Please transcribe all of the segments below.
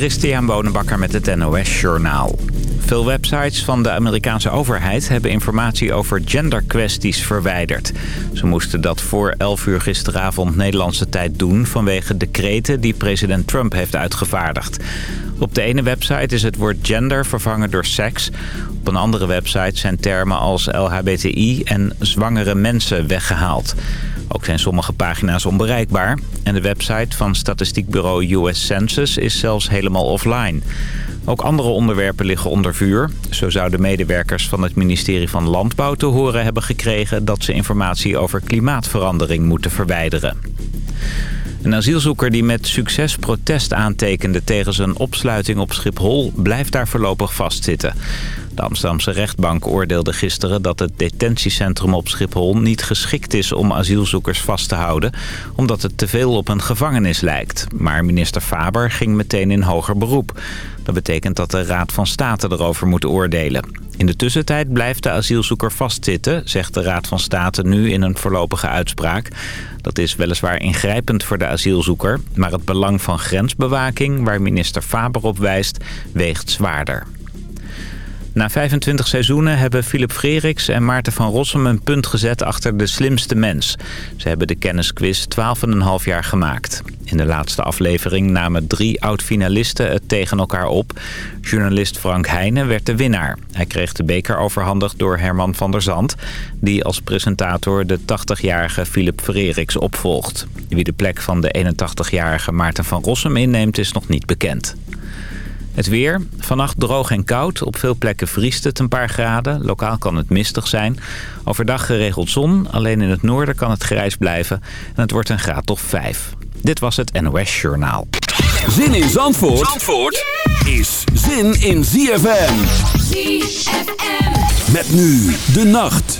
Christian Bonenbakker met het NOS Journaal. Veel websites van de Amerikaanse overheid hebben informatie over genderkwesties verwijderd. Ze moesten dat voor 11 uur gisteravond Nederlandse tijd doen... vanwege decreten die president Trump heeft uitgevaardigd. Op de ene website is het woord gender vervangen door seks. Op een andere website zijn termen als LHBTI en zwangere mensen weggehaald. Ook zijn sommige pagina's onbereikbaar. En de website van statistiekbureau US Census is zelfs helemaal offline. Ook andere onderwerpen liggen onder vuur. Zo zouden medewerkers van het ministerie van Landbouw te horen hebben gekregen... dat ze informatie over klimaatverandering moeten verwijderen. Een asielzoeker die met succes protest aantekende tegen zijn opsluiting op Schiphol... blijft daar voorlopig vastzitten. De Amsterdamse rechtbank oordeelde gisteren dat het detentiecentrum op Schiphol niet geschikt is om asielzoekers vast te houden, omdat het te veel op een gevangenis lijkt. Maar minister Faber ging meteen in hoger beroep. Dat betekent dat de Raad van State erover moet oordelen. In de tussentijd blijft de asielzoeker vastzitten, zegt de Raad van State nu in een voorlopige uitspraak. Dat is weliswaar ingrijpend voor de asielzoeker, maar het belang van grensbewaking, waar minister Faber op wijst, weegt zwaarder. Na 25 seizoenen hebben Philip Freriks en Maarten van Rossum een punt gezet achter de slimste mens. Ze hebben de kennisquiz 12,5 jaar gemaakt. In de laatste aflevering namen drie oud-finalisten het tegen elkaar op. Journalist Frank Heijnen werd de winnaar. Hij kreeg de beker overhandigd door Herman van der Zand... die als presentator de 80-jarige Philip Freriks opvolgt. Wie de plek van de 81-jarige Maarten van Rossum inneemt is nog niet bekend. Het weer. Vannacht droog en koud. Op veel plekken vriest het een paar graden. Lokaal kan het mistig zijn. Overdag geregeld zon. Alleen in het noorden kan het grijs blijven. En het wordt een graad of 5. Dit was het NOS Journaal. Zin in Zandvoort, Zandvoort is zin in ZFM. ZFM. Met nu de nacht.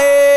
है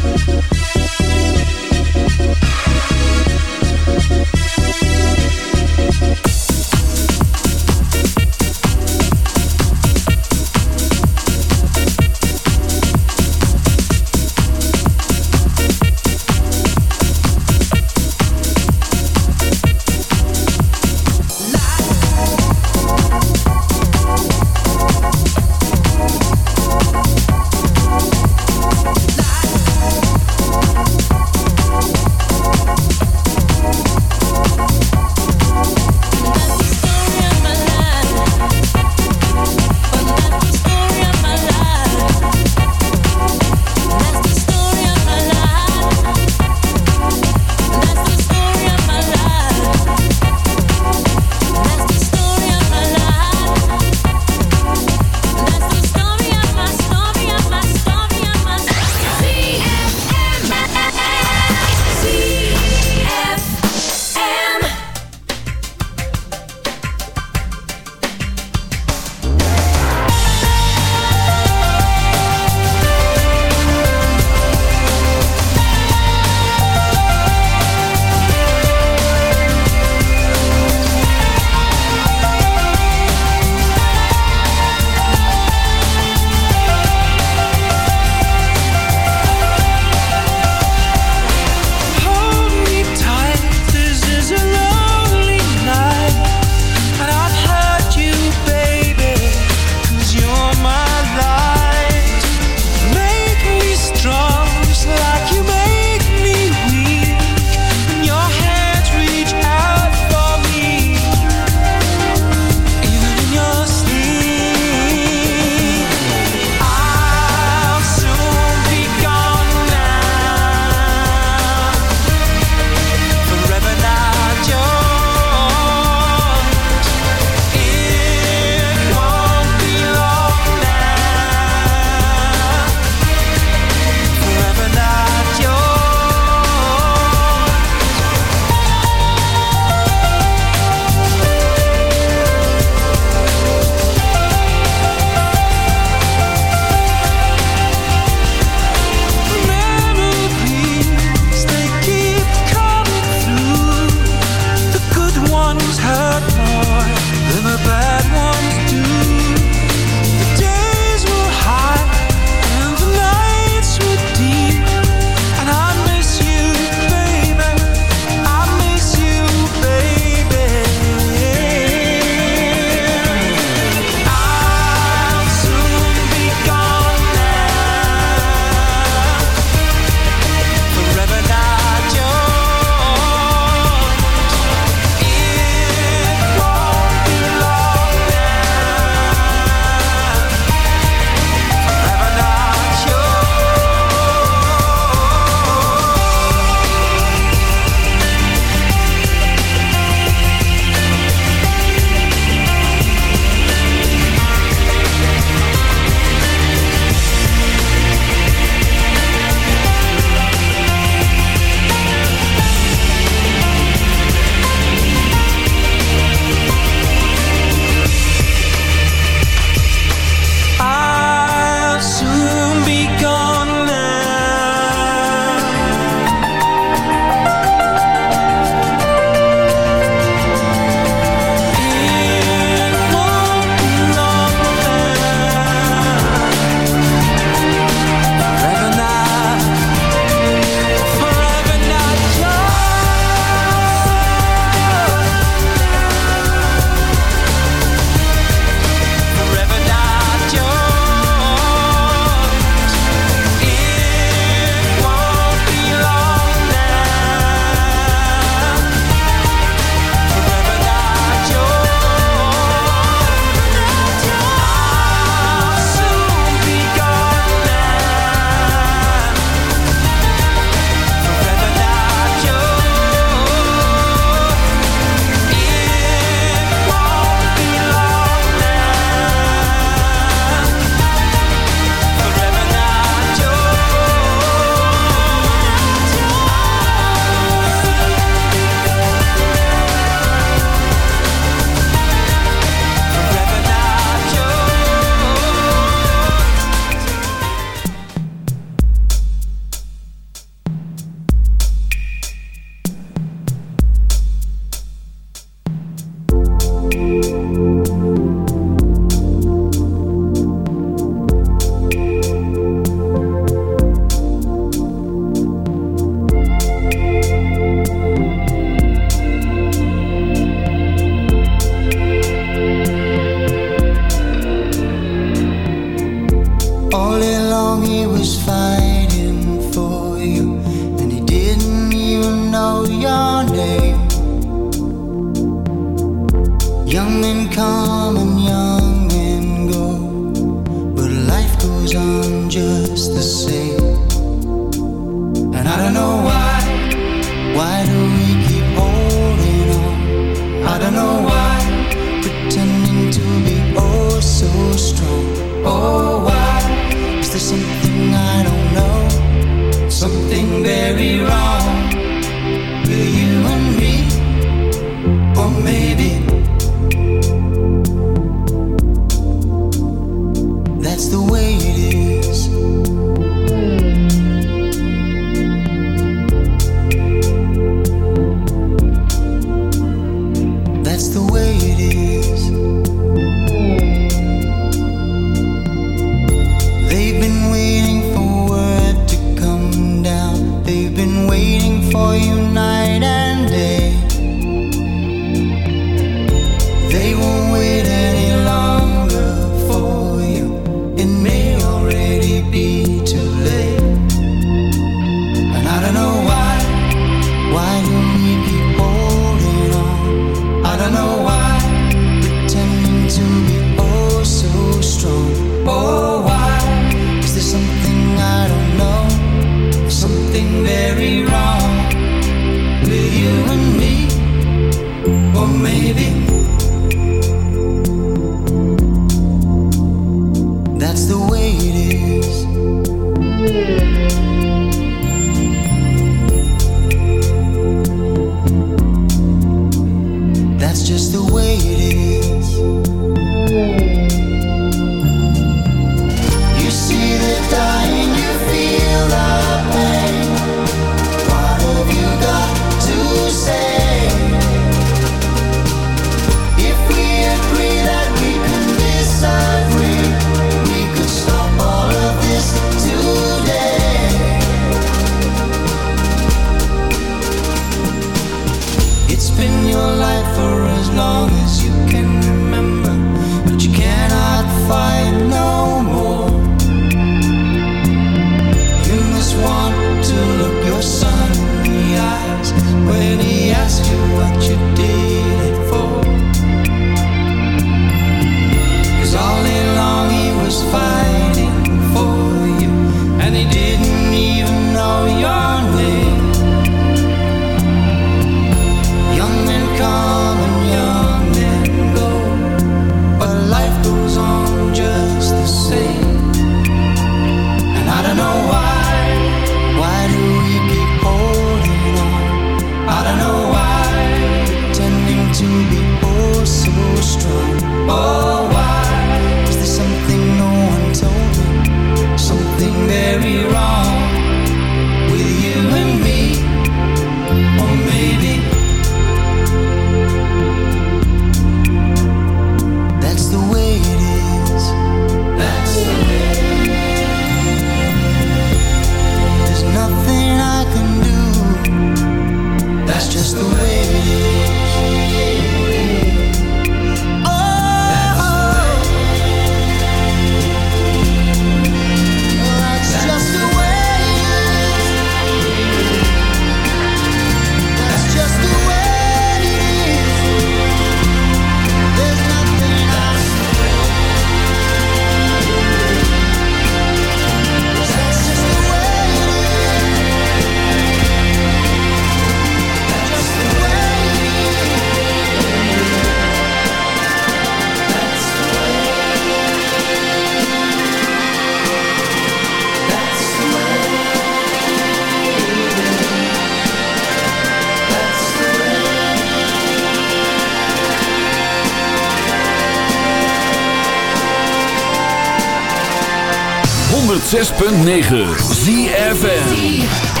106.9 ZFN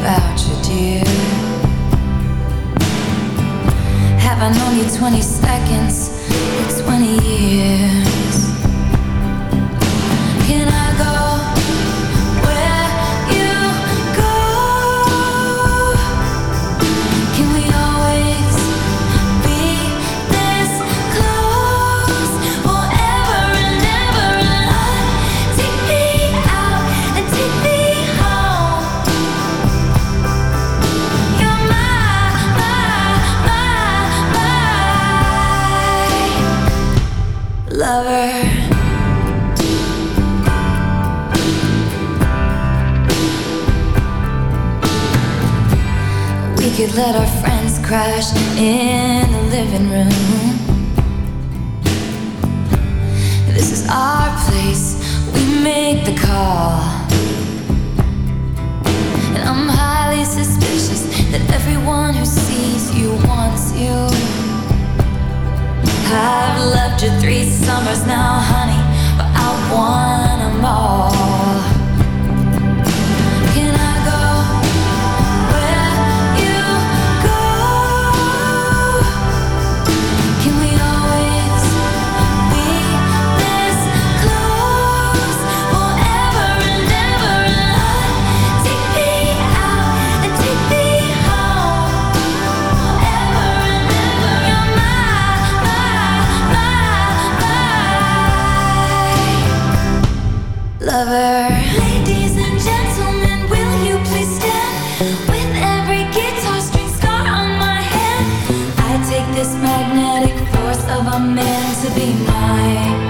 about you, dear. Have I known you 20 seconds of a man to be my